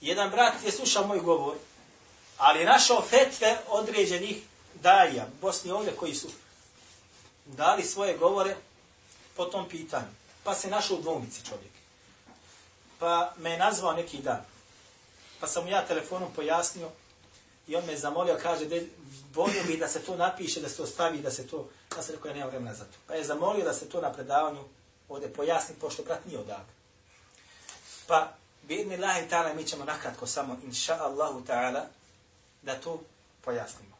Jedan brat je slušao moj govor, ali je našao fetve određenih daja, Bosni ovdje koji su dali svoje govore po tom pitanju. Pa se našao u dvomici čovjek. Pa me je nazvao neki dan. Pa sam mu ja telefonom pojasnio i on me je zamolio, kaže, volio bi da se to napiše, da se to stavi, da se to... Ja sam rekao, ja nemam vremena za to. Pa je zamolio da se to na predavanju ovdje pojasni, pošto brat nije odavde. Pa, bidni lahi ta'ala, mi ćemo nakratko samo, inša Allahu ta'ala, da to pojasnimo.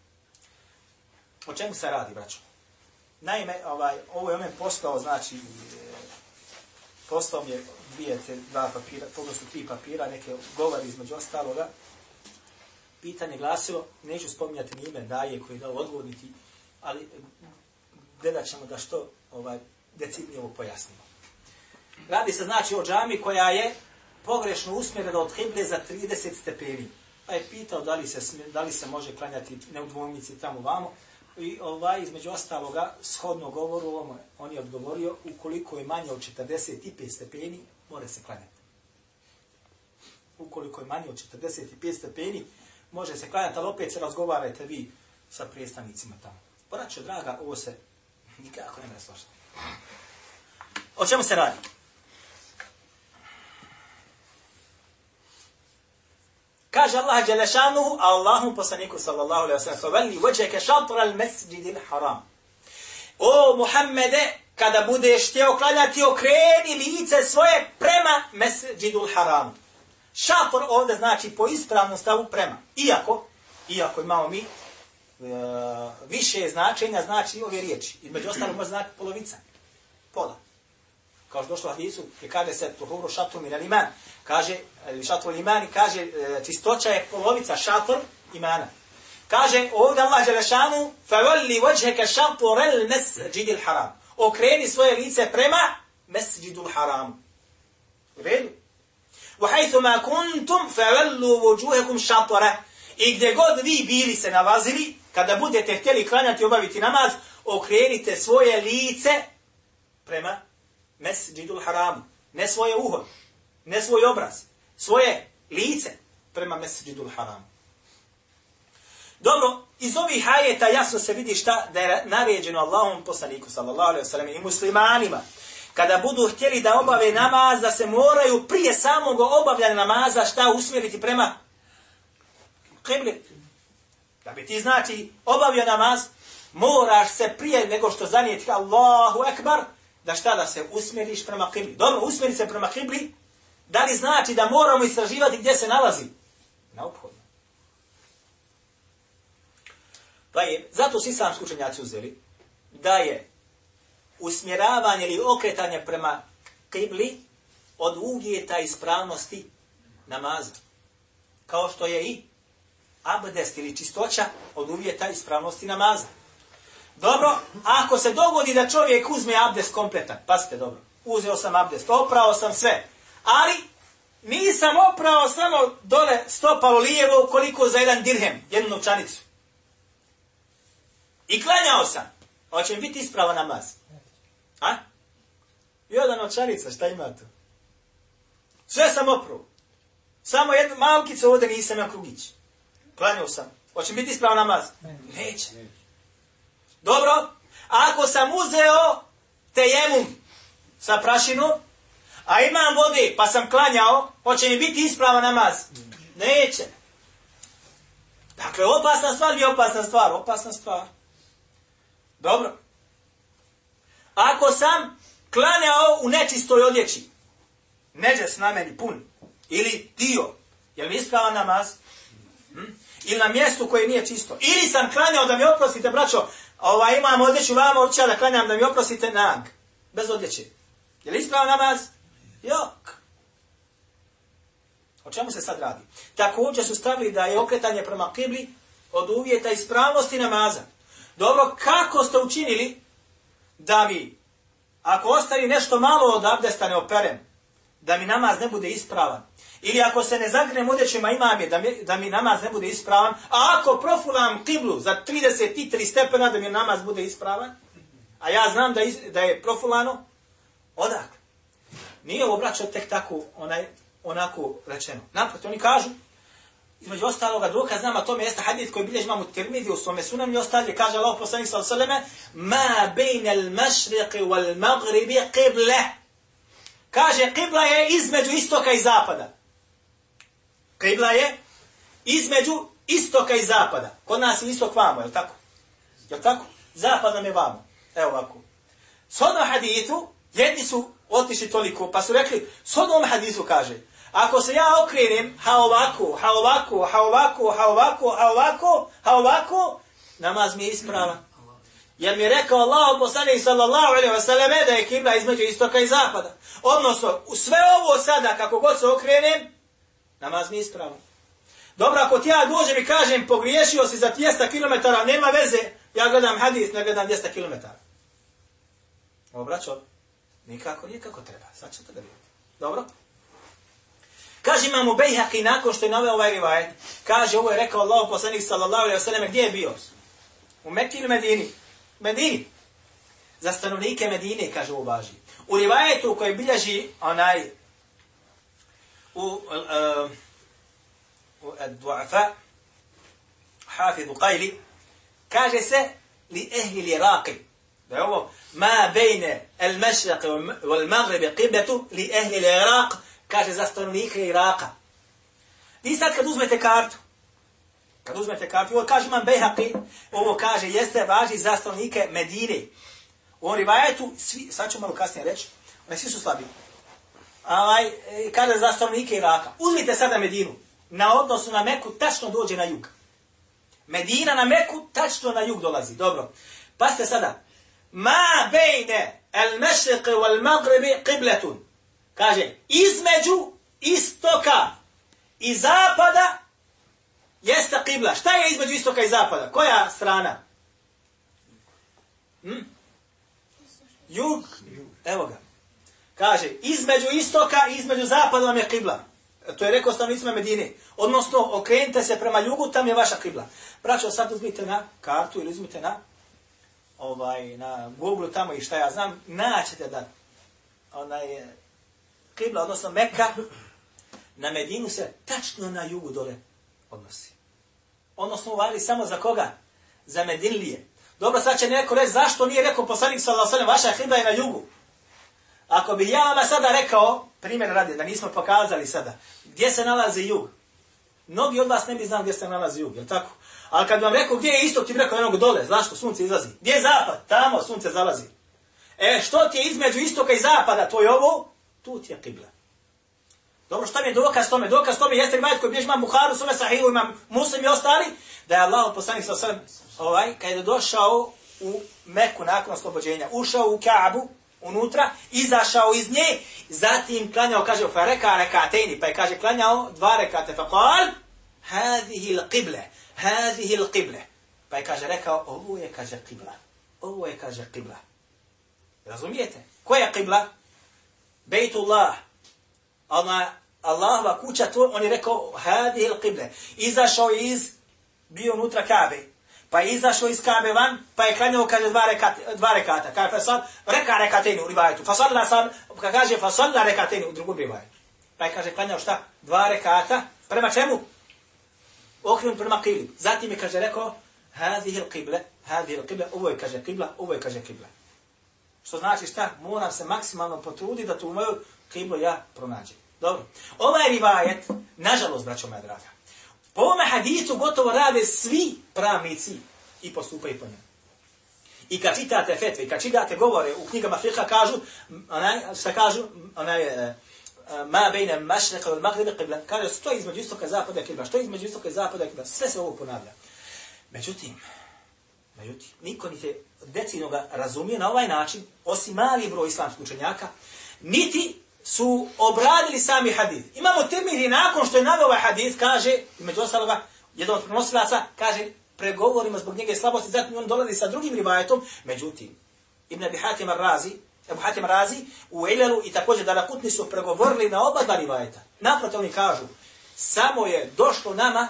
O čemu se radi, braćo? Naime, ovaj, ovo je omen postao, znači, e, postao mi je dvije, te dva papira, odnosno tri papira, neke govori između ostaloga. Pitanje glasilo, neću spominjati ni ime daje koji je dao odgovor, niti, ali gledat ćemo da što ovaj, decidnije ovo pojasnimo. Radi se znači o džami koja je pogrešno usmjerena od hible za 30 stepeni. Pa je pitao da li se, da li se može klanjati ne u dvojnici tamo vamo. I ovaj, između ostaloga, shodno govoru ovome, on je odgovorio, ukoliko je manje od 45 stepeni, mora se klanjati. Ukoliko je manje od 45 stepeni, može se klanjati, ali opet se razgovarajte vi sa predstavnicima tamo. Braćo, draga, ovo se nikako ne mre složiti. O čemu se radi? Kaže Allah Đelešanuhu, a Allahu poslaniku sallallahu alaihi wa sallam, veli vođeke šatra al mesjidil haram. O Muhammede, kada budeš te oklanjati, okreni lice svoje prema mesjidil haram. Šatr ovdje znači po ispravnom stavu prema. Iako, iako imamo mi e, više značenja znači ove riječi. Između među ostalom može znači polovica. Pola. Kao što došlo u hadisu, gdje kaže se tuhuru šatru min iman. Kaže, šatru iman kaže, e, čistoća je polovica šatr imana. Kaže ovdje Allah Đelešanu, فَوَلِّ وَجْهَكَ شَطْرَ الْمَسْجِدِ الْحَرَامِ Okreni svoje lice prema mesđidu haramu. U redu? وَحَيْثُ مَا كُنْتُمْ فَوَلُّوا وُجُوهَكُمْ شَطْرَ I gdje god vi bili se nalazili, kada budete htjeli klanjati i obaviti namaz, okrenite svoje lice prema mesđidu haramu. Ne svoje uho, ne svoj obraz, svoje lice prema mesđidu haramu. Dobro, iz ovih hajeta jasno se vidi šta da je naređeno Allahom poslaniku sallallahu alaihi wasallam i muslimanima. Kada budu htjeli da obave namaz, da se moraju prije samog obavljanja namaza šta usmjeriti prema kibli. Da bi ti znači obavio namaz, moraš se prije nego što zanijeti Allahu ekbar, da šta da se usmjeriš prema kibli. Dobro, usmjeri se prema kibli, da li znači da moramo istraživati gdje se nalazi? Neophodno. Pa je, zato svi islamski učenjaci uzeli da je usmjeravanje ili okretanje prema kibli od uvjeta ispravnosti namaza. Kao što je i abdest ili čistoća od uvjeta ispravnosti namaza. Dobro, ako se dogodi da čovjek uzme abdest kompletan, pasite dobro, uzeo sam abdest, oprao sam sve, ali nisam oprao samo dole stopalo lijevo koliko za jedan dirhem, jednu novčanicu. I klanjao sam. Hoće mi biti isprava namaz. A? Jedna novčanica, šta ima tu? Sve sam opravo. Samo jednu malkicu ovdje nisam ja krugić. Klanjao sam. Hoće mi biti isprava namaz? Neće. Dobro. Ako sam uzeo tejemum sa prašinom, a imam vode pa sam klanjao, hoće mi biti isprava namaz? Neće. Dakle, opasna stvar je opasna stvar. Opasna stvar. Dobro. Ako sam klanjao u nečistoj odjeći, neđes na meni pun, ili dio, je li ispravan namaz? Hm? Ili na mjestu koje nije čisto. Ili sam klanjao da mi oprostite, braćo, ovaj, imam odjeću vama, odjeća da klanjam da mi oprostite nag. Bez odjeće. Je li ispravan namaz? Jok. O čemu se sad radi? Također su stavili da je okretanje prema kibli od uvjeta ispravnosti namaza. Dobro, kako ste učinili da mi, ako ostavi nešto malo od abdesta ne operem, da mi namaz ne bude ispravan, ili ako se ne zagnem odjećima imam je da mi, da mi namaz ne bude ispravan, a ako profulam kiblu za 33 stepena da mi namaz bude ispravan, a ja znam da, iz, da je profulano, odakle? Nije ovo braćo tek tako onaj, onako rečeno. Naproti, oni kažu, između ostaloga dokaz nama tome jeste hadith koji bilježi imamo Tirmidhi u svome sunan i ostali, kaže Allah poslanik sallallahu alejhi ma bejne al-mašriqi wal-maghribi qible. Kaže, qibla je između istoka i zapada. Qibla je između istoka i zapada. Kod nas je istok vamo, je li tako? Je li tako? Zapad nam je vamo. Evo ovako. Shodno hadithu, jedni su otišli toliko, pa su rekli, shodno hadithu kaže, Ako se ja okrenem, ha ovako, ha ovako, ha ovako, ha ovako, ha ovako, ha ovako, namaz mi je ispravan. Jer mi je rekao Allah poslanik sallallahu alaihi wa sallam da je kibla između istoka i zapada. Odnosno, u sve ovo sada, kako god se okrenem, namaz mi ispravan. Dobro, ako ti ja dođem i kažem, pogriješio si za 200 km, nema veze, ja gledam hadis, ne gledam 200 km. Obraćo, nikako, nikako treba. Sad ćete da vidite. Dobro? Kaže imamo Bejhaki nakon što je naveo ovaj rivajet. Kaže ovo je rekao Allah poslanik sallallahu alaihi wa sallam. Gdje je bio? U Mekki ili Medini? Medini. Za stanovnike Medine, kaže ovo važi. U rivajetu koji bilježi onaj u uh, u Duafa Hafidu Qajli kaže se li ehli li raqi da je ovo ma bejne el mešraq wal magribi qibletu li ehli li raq kaže za stanovnike Iraka. Vi sad kad uzmete kartu, kad uzmete kartu, ovo kaže imam Bejhaqi, ovo kaže, jeste važi za stanovnike Medine. U ovom rivajetu, svi, sad ću malo kasnije reći, oni svi su slabi. Ovaj, kaže za stanovnike Iraka. Uzmite sada Medinu. Na odnosu na Meku, tačno dođe na jug. Medina na Meku, tačno na jug dolazi. Dobro. Pazite sada. Ma bejne el mešriqi wal magribi qibletun. Kaže, između istoka i zapada jeste kibla. Šta je između istoka i zapada? Koja strana? Hm? Jug? Evo ga. Kaže, između istoka i između zapada vam je kibla. To je rekao stanovnicima Medine. Odnosno, okrenite se prema jugu, tam je vaša kibla. Braćo, sad uzmite na kartu ili uzmite na ovaj, na Google tamo i šta ja znam, naćete da onaj, kibla, odnosno Mekka, na Medinu se tačno na jugu dole odnosi. Odnosno uvali samo za koga? Za Medinlije. Dobro, sad će neko reći zašto nije rekao poslanik sallallahu alejhi vaša kibla je na jugu. Ako bi ja vama sada rekao, primjer radi, da nismo pokazali sada, gdje se nalazi jug, mnogi od vas ne bi znali gdje se nalazi jug, je tako? Ali kad vam rekao gdje je istok, ti bi rekao jednog dole, zašto sunce izlazi? Gdje je zapad? Tamo sunce zalazi. E, što ti je između istoka i zapada, to je ovo? Tu ti je kibla. Dobro, šta mi je dokaz tome? Dokaz tome jeste rivajet koji bježi imam Buharu, sume sahihu, imam muslim i ostali, da je Allah poslanik sa sve, ovaj, kad je došao u Meku nakon oslobođenja, ušao u Kaabu, unutra, izašao iz nje, zatim klanjao, kaže, fa reka rekateni, pa je kaže, klanjao dva rekate, fa kal, hadihi l'qible, hadihi l'qible. Pa je kaže, rekao, ovo je, kaže, qibla. Ovo je, kaže, qibla. Razumijete? Koja je qibla? Bejtullah, ona Allahova kuća, to on je rekao, hadi il qible. Izašao iz, bio unutra Kabe. Pa je izašao iz Kabe van, pa je klanjao, kaže, dva, rekat, dva rekata. Kaže, fasal, reka rekateni u rivajetu. Fasalla ka kaže, fasalla rekateni u drugom rivajetu. Pa je, kaže, klanjao šta? Dva rekata. Prema čemu? Okrenut prema kibli. Zatim je, kaže, rekao, hadi il qible, hadi il qible, ovo je, kaže, kibla, ovo je, kaže, kibla. Što znači šta? Moram se maksimalno potruditi da tu moju kiblu ja pronađem. Dobro. Ovaj rivajet, nažalost, braćo moja draga, po ovome hadisu gotovo rade svi pravnici i postupaju po njemu. I kad čitate fetve, kad čitate govore u knjigama fiqha, kažu, onaj, šta kažu, onaj, e, ma bejne mašreka od magribe qibla, kaže, što je između istoka zapada kibla, što je između istoka zapada kibla, sve se ovo ponavlja. Međutim, međutim, niko niti decidno ga razumije na ovaj način, osim mali broj islamskih učenjaka, niti su obradili sami hadith. Imamo temiri nakon što je navio ovaj hadith, kaže, među ostaloga, jedan od prenosilaca, kaže, pregovorimo zbog njege slabosti, zatim on dolazi sa drugim rivajetom, međutim, Ibn Abi Hatim Razi, Abu Hatim Razi, u Eilalu i također da Kutni su pregovorili na oba dva rivajeta. Naprotiv oni kažu, samo je došlo nama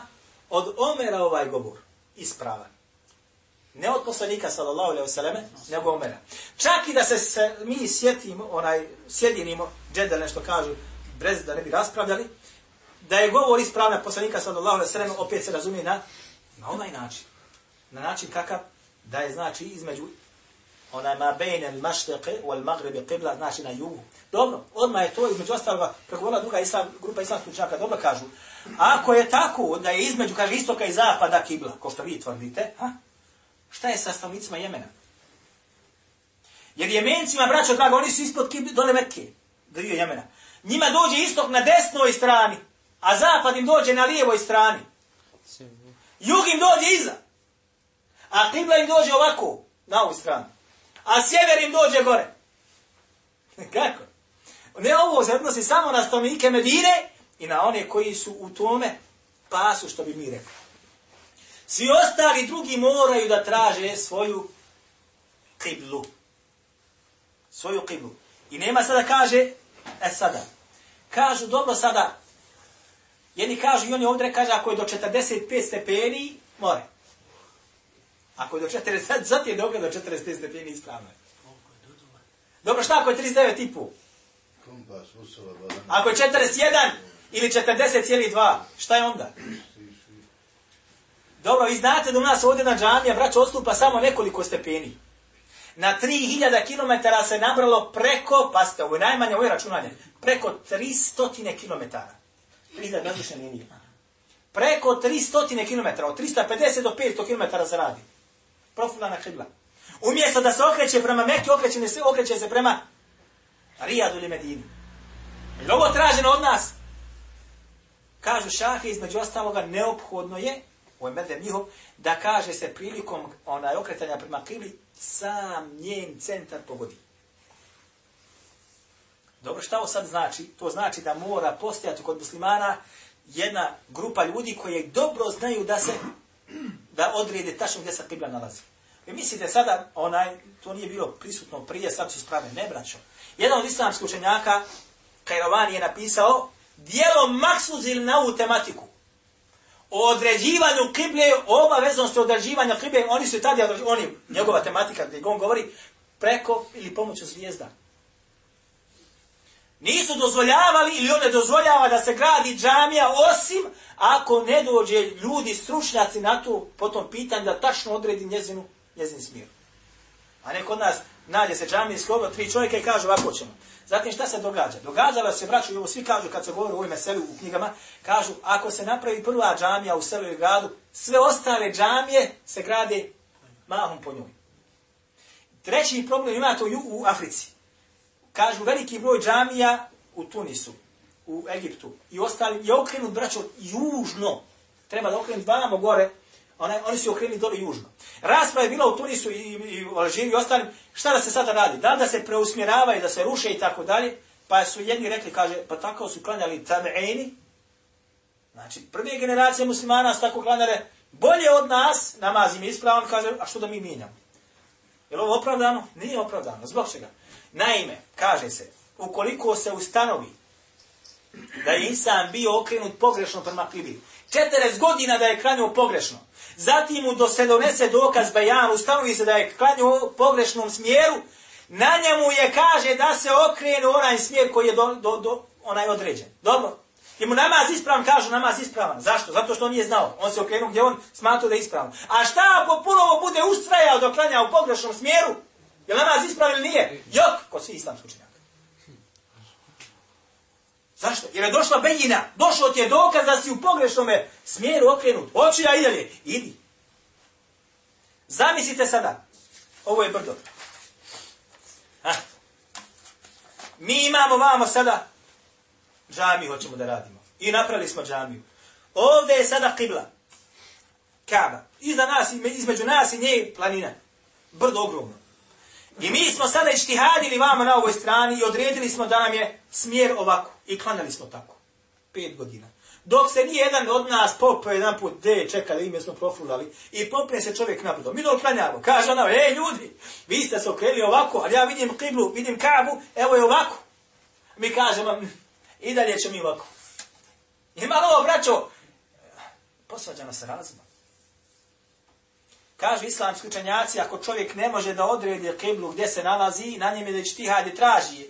od Omera ovaj govor ispravan. Ne od poslanika sallallahu alejhi ve selleme, nego Omera. Čak i da se, se mi sjetimo, onaj sjedinimo, džedel nešto kažu, brez da ne bi raspravljali, da je govor ispravna poslanika sallallahu alejhi ve selleme opet se razumije na na ovaj način. Na način kakav da je znači između onaj ma bejne al wal magribi qibla, znači na jugu. Dobro, odmah je to između ostaloga pregovorila druga islam, grupa islamskih učenjaka, dobro kažu. Ako je tako da je između, kaže, istoka i zapada kibla, ko što vi tvrdite, ha? Šta je sa stanovnicima Jemena? Jer Jemencima, braćo drago, oni su ispod kibli, dole Mekke, je Jemena. Njima dođe istok na desnoj strani, a zapad im dođe na lijevoj strani. Jug im dođe iza. A kibla im dođe ovako, na ovu stranu. A sjever im dođe gore. Kako? Ne ovo se odnosi samo na stanovnike Medine i na one koji su u tome pasu, što bi mi rekli. Svi ostali drugi moraju da traže svoju kiblu. Svoju kiblu. I nema sada kaže, e sada, kažu dobro sada, jedni kažu i oni ovdje kaže ako je do 45 stepeni, more. Ako je do 40, zato je dobro do 45 stepeni ispravno. Dobro, šta ako je 39 i pol? Ako je 41 ili 40,2, šta je onda? Dobro, vi znate da u nas ovdje na džamija, braćo, odstupa samo nekoliko stepeni. Na 3000 km se nabralo preko, pasite, ovo je najmanje, ovo je računanje, preko 300 km. 3000 različne linije. Preko 300 km, od 350 do 500 km se radi. Profilana kibla. Umjesto da se okreće prema Mekke, okreće se, okreće se prema Rijadu ili Medini. Je ovo traženo od nas? Kažu šahe, između ostaloga, neophodno je, u medem njihov, da kaže se prilikom onaj okretanja prema kibli, sam njen centar pogodi. Dobro, šta ovo sad znači? To znači da mora postojati kod muslimana jedna grupa ljudi koji dobro znaju da se da odrede tačno gdje se kibla nalazi. Vi mislite sada, onaj, to nije bilo prisutno prije, sad su sprave, ne braćo. Jedan od islamskih učenjaka, Kajrovani, je napisao dijelo maksuzil na ovu tematiku. O određivanju kible, obaveznosti određivanja kible, oni su tada, oni, njegova tematika, gdje on govori, preko ili pomoću zvijezda. Nisu dozvoljavali ili on ne dozvoljava da se gradi džamija osim ako ne dođe ljudi, stručnjaci na to po tom pitanju da tačno odredi njezinu, njezin smjer. A ne kod nas nađe se džamija skoro tri čovjeka i kaže ovako ćemo. Zatim šta se događa? Događalo se, braću, i ovo svi kažu kad se govori o ovoj meseli u knjigama, kažu ako se napravi prva džamija u selu i gradu, sve ostale džamije se grade mahom po njoj. Treći problem ima to u, Africi kažu veliki broj džamija u Tunisu, u Egiptu i ostali je okrenut braćo južno. Treba da okrenut vamo gore, one, oni su okrenuli dole južno. Rasprava je bila u Tunisu i, i u Alžiri i ostalim, šta da se sada radi? Da da se preusmjeravaju, da se ruše i tako dalje? Pa su jedni rekli, kaže, pa tako su klanjali tabeini, znači prve generacije muslimana su tako klanjale bolje od nas, namaz im je ispravan, kaže, a što da mi mijenjamo? Je li ovo opravdano? Nije opravdano. Zbog čega? Naime, kaže se, ukoliko se ustanovi da je insan bio okrenut pogrešno prema kibli, 40 godina da je klanio pogrešno, zatim mu do se donese dokaz bajan, ustanovi se da je klanio u pogrešnom smjeru, na njemu je kaže da se okrene onaj smjer koji je do, do, do, onaj određen. Dobro? I mu namaz ispravan, kažu namaz ispravan. Zašto? Zato što on nije znao. On se okrenuo gdje on smatrao da je ispravan. A šta ako ponovo bude ustrajao dok klanja u pogrešnom smjeru? Je namaz ispravan ili nije? Jok, ko svi islamski učenjaka. Zašto? Jer je došla benjina, došlo ti je dokaz da si u pogrešnom smjeru okrenut. Hoću ja idalje? Idi. Zamislite sada, ovo je brdo. Ha. Mi imamo vamo sada džamiju, hoćemo da radimo. I napravili smo džamiju. Ovdje je sada kibla. Kaaba. Iza nas, između nas i nje planina. Brdo ogromno. I mi smo sada ištihadili vama na ovoj strani i odredili smo da nam je smjer ovako. I klanjali smo tako. Pet godina. Dok se nije jedan od nas popao jedan put, de, čeka da ime smo profulali, i popne se čovjek nabudo. Mi dok klanjamo, kaže ona, ej ljudi, vi ste se okrenuli ovako, ali ja vidim kiblu, vidim kabu, evo je ovako. Mi kažemo, "Mm, i dalje će mi ovako. I malo ovo, braćo, posvađa nas razuma. Kažu islamski učenjaci, ako čovjek ne može da odredi kiblu gdje se nalazi, na njem je da štihadi traži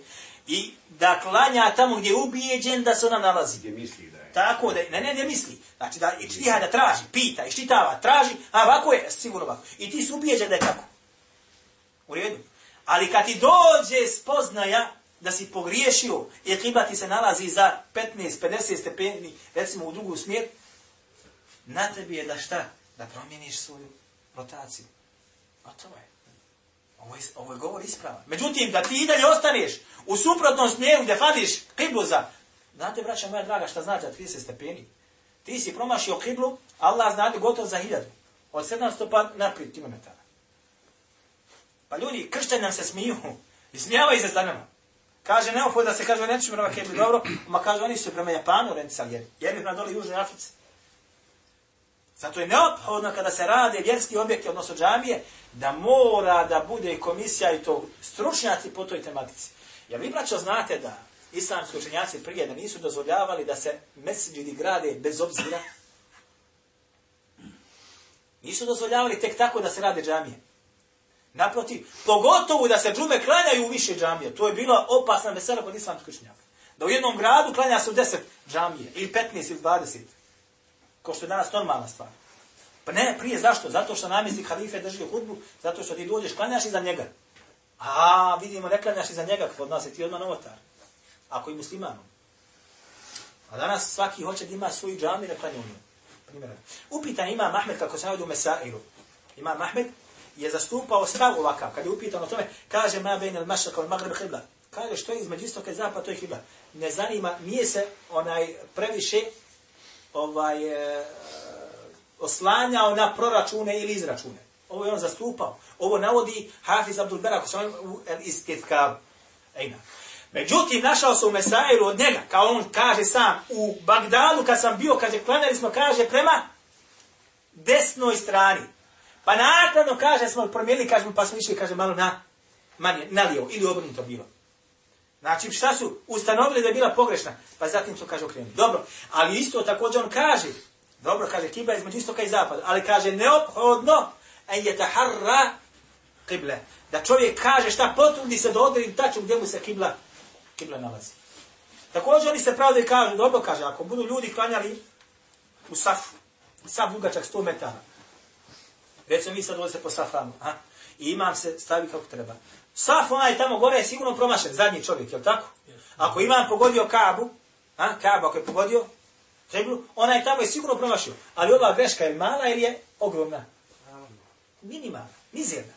i da klanja tamo gdje je ubijeđen da se ona nalazi. Gdje misli da je. Tako da, ne, ne, ne misli. Znači da i štihada traži, pita, i štitava, traži, a ovako je, sigurno ovako. I ti si ubijeđen da je tako. U redu. Ali kad ti dođe spoznaja da si pogriješio i kibla ti se nalazi za 15-50 stepeni, recimo u drugu smjer, na tebi je da šta? Da promijeniš svoju rotaciju. Gotovo je. Ovo je, ovo je govor ispravan. Međutim, da ti i dalje ostaneš u suprotnom smjeru gdje fadiš kiblu za... Znate, braća moja draga, šta znači za 30 stepeni? Ti si promašio kiblu, Allah zna gotovo za hiljadu. Od 700 pa naprijed kilometara. Pa ljudi, kršćani nam se smiju. I smijavaju se za nama. Kaže, neophodno da se kaže, nećemo prema kibli, dobro. Ma kaže, oni su prema Japanu orijentisali, jer, jer prema dole Južnoj Africi. Zato je neophodno kada se rade vjerski objekti, odnosno džamije, da mora da bude komisija i to stručnjaci po toj tematici. Jer vi, braćo, znate da islamski učenjaci prije da nisu dozvoljavali da se mesđidi grade bez obzira. Nisu dozvoljavali tek tako da se rade džamije. Naprotiv, pogotovo da se džume klanjaju u više džamije. To je bila opasna vesela kod islamskih učenjaka. Da u jednom gradu klanja se u 10 džamije, ili 15 ili 20. Ko što je danas normalna stvar. Pa ne, prije zašto? Zato što namjesnik halife drži hudbu, zato što ti dođeš, klanjaš iza njega. A, vidimo, ne klanjaš iza njega, kod nas je ti odmah novotar. Ako i muslimanom. A danas svaki hoće da ima svoju džami da klanja u njoj. Upitan ima Mahmed kako se navodi u Mesailu. Ima Mahmed je zastupao stav ovakav. Kad je upitan o tome, kaže ma bejn al mašak al magrib hibla. Kaže što je između istoka i zapada, to je hibla. Ne zanima, nije se onaj previše ovaj, e, oslanjao na proračune ili izračune. Ovo je on zastupao. Ovo navodi Hafiz Abdul Berak u. Ejna. Međutim, našao se u Mesailu od njega, kao on kaže sam, u Bagdadu kad sam bio, kaže, klanjali smo, kaže, prema desnoj strani. Pa nakladno, kaže, smo promijenili, kaže, pa smo išli, kaže, malo na, manje, na lijevo, ili obrnuto bilo. Znači, šta su ustanovili da je bila pogrešna? Pa zatim su, kaže, okrenuli. Dobro, ali isto također on kaže, dobro, kaže, kibla između istoka i zapada, ali kaže, neophodno, en je taharra kible. Da čovjek kaže šta potrudi se da odredi tačno gdje mu se kibla, kibla nalazi. Također oni se pravda i kažu, dobro kaže, ako budu ljudi klanjali u safu, saf dugačak 100 metara, recimo mi sad ovdje se po safama, a? i imam se stavi kako treba. Saf onaj tamo gore je sigurno promašen, zadnji čovjek, je li tako? Ako imam pogodio kabu, a, kabu ako je pogodio, treblu, onaj tamo je sigurno promašio. Ali ova greška je mala ili je ogromna? Minimalna, mizerna.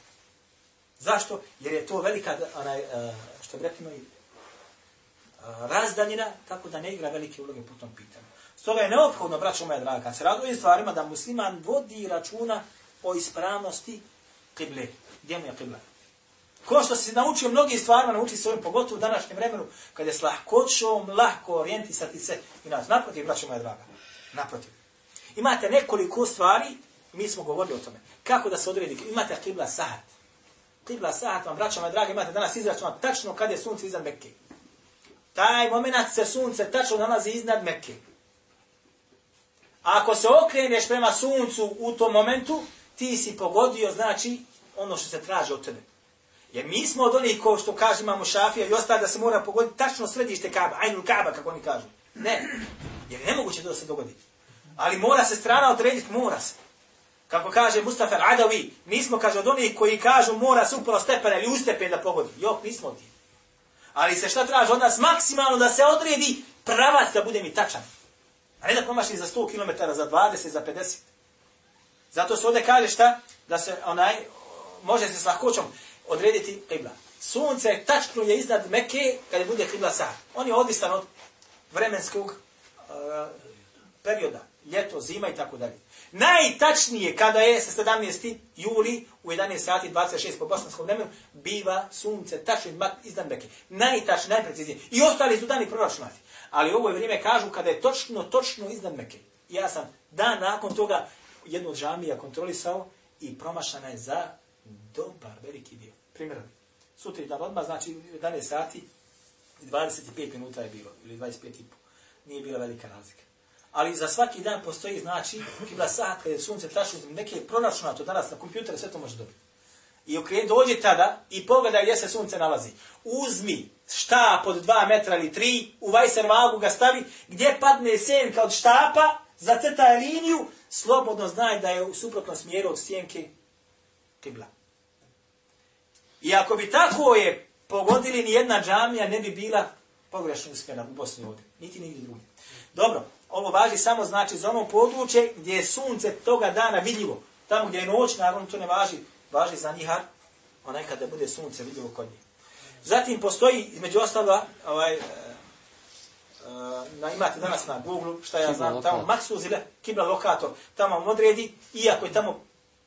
Zašto? Jer je to velika, onaj, uh, što bi rekli moji, uh, razdaljina, tako da ne igra velike uloge po tom pitanju. Stoga je neophodno, braćo moja draga, kad se radi ovim stvarima, da musliman vodi računa o ispravnosti kible. Gdje mu je kibla? Ko što se naučio mnogim stvarima, nauči se ovim, pogotovo u današnjem vremenu, kada je s lahkoćom, lahko orijentisati se i nas. Naprotiv, braćo moja draga. Naprotiv. Imate nekoliko stvari, mi smo govorili o tome. Kako da se odredi? Imate kibla sahat. Kibla sahat vam, braćo moja draga, imate danas izračunat tačno kad je sunce iznad Mekke. Taj moment se sunce tačno nalazi iznad Mekke. A ako se okreneš prema suncu u tom momentu, ti si pogodio, znači, ono što se traži od tebe. Jer mi smo od onih ko što kaže imamo šafija i ostalo da se mora pogoditi tačno središte Kaba, ajnul Kaba, kako oni kažu. Ne, jer je nemoguće to da se dogodi. Ali mora se strana odrediti, mora se. Kako kaže Mustafa Adawi, mi smo, kaže, od onih koji kažu mora se upravo stepena ili ustepen da pogodi. Jok, nismo ti. Ali se šta traži od nas? Maksimalno da se odredi pravac da bude mi tačan. A ne da promaši za 100 km, za 20, za 50. Zato se ovdje kaže šta? Da se onaj, može se s lahkoćom odrediti kibla. Sunce tačno je iznad Mekke kad je bude kibla sad. On je odvisan od vremenskog uh, perioda. ljeto, zima i tako dalje. Najtačnije kada je sa 17. juli u 11 sati 26 po bosanskom vremenu biva sunce tačno iznad Mekke. Najtačnije, najpreciznije. I ostali su dani proračunati. Ali ovo je vrijeme kažu kada je točno, točno iznad Mekke. Ja sam dan nakon toga jednu džamija kontrolisao i promašana je za dobar, veliki dio. Primjer, sutra dan odmah, znači 11 sati, 25 minuta je bilo, ili 25 i po. Nije bila velika razlika. Ali za svaki dan postoji, znači, kibla sat, kada je sunce tačno, neke proračunato danas na kompjutere, sve to može dobiti. I okren, dođi tada i pogledaj gdje se sunce nalazi. Uzmi štap od 2 metra ili 3, u vajser vagu ga stavi, gdje padne senka od štapa, zacrtaj liniju, slobodno znaj da je u suprotnom smjeru od sjenke kibla. I ako bi tako je pogodili, ni jedna džamija ne bi bila pogrešno usmjena u Bosni ovdje. Niti nigdje drugi. Dobro, ovo važi samo znači za ono područje gdje je sunce toga dana vidljivo. Tamo gdje je noć, naravno to ne važi. Važi za njihar, onaj kada bude sunce vidljivo kod njih. Zatim postoji, između ostaloga, ovaj, na, imate danas na Google, šta ja znam, tamo maksuz ili kibla lokator, tamo on odredi, iako je tamo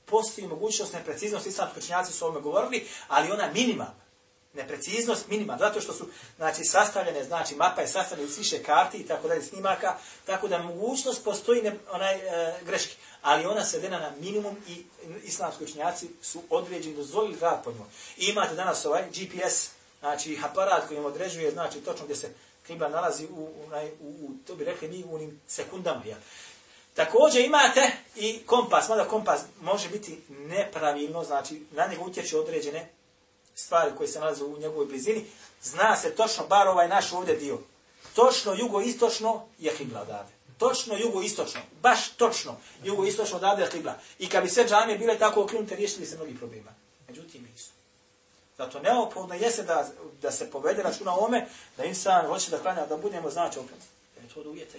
postoji mogućnost nepreciznosti, islamski učenjaci su o ovome govorili, ali ona minimalna. Nepreciznost minima, zato što su znači, sastavljene, znači mapa je sastavljena iz više karti i tako dalje snimaka, tako da mogućnost postoji ne, onaj e, greški, ali ona se dena na minimum i islamski učenjaci su određeni, dozvolili rad pod njom. I imate danas ovaj GPS, znači aparat koji im određuje, znači točno gdje se kibla nalazi u, u, u, u, to bi rekli mi, u onim sekundama. Ja. Također imate i kompas, mada kompas može biti nepravilno, znači na njega utječe određene stvari koje se nalaze u njegovoj blizini, zna se točno, bar ovaj naš ovdje dio, točno jugoistočno je kibla odavde. Točno jugoistočno, baš točno jugoistočno odavde je kibla. I kad bi sve džamije bile tako okrenute, riješili se mnogi problema. Međutim, nisu. Zato neophodno jeste da, da se povede računa ome, da insan hoće da klanja, da budemo znači opet. Jer je to od uvjeta.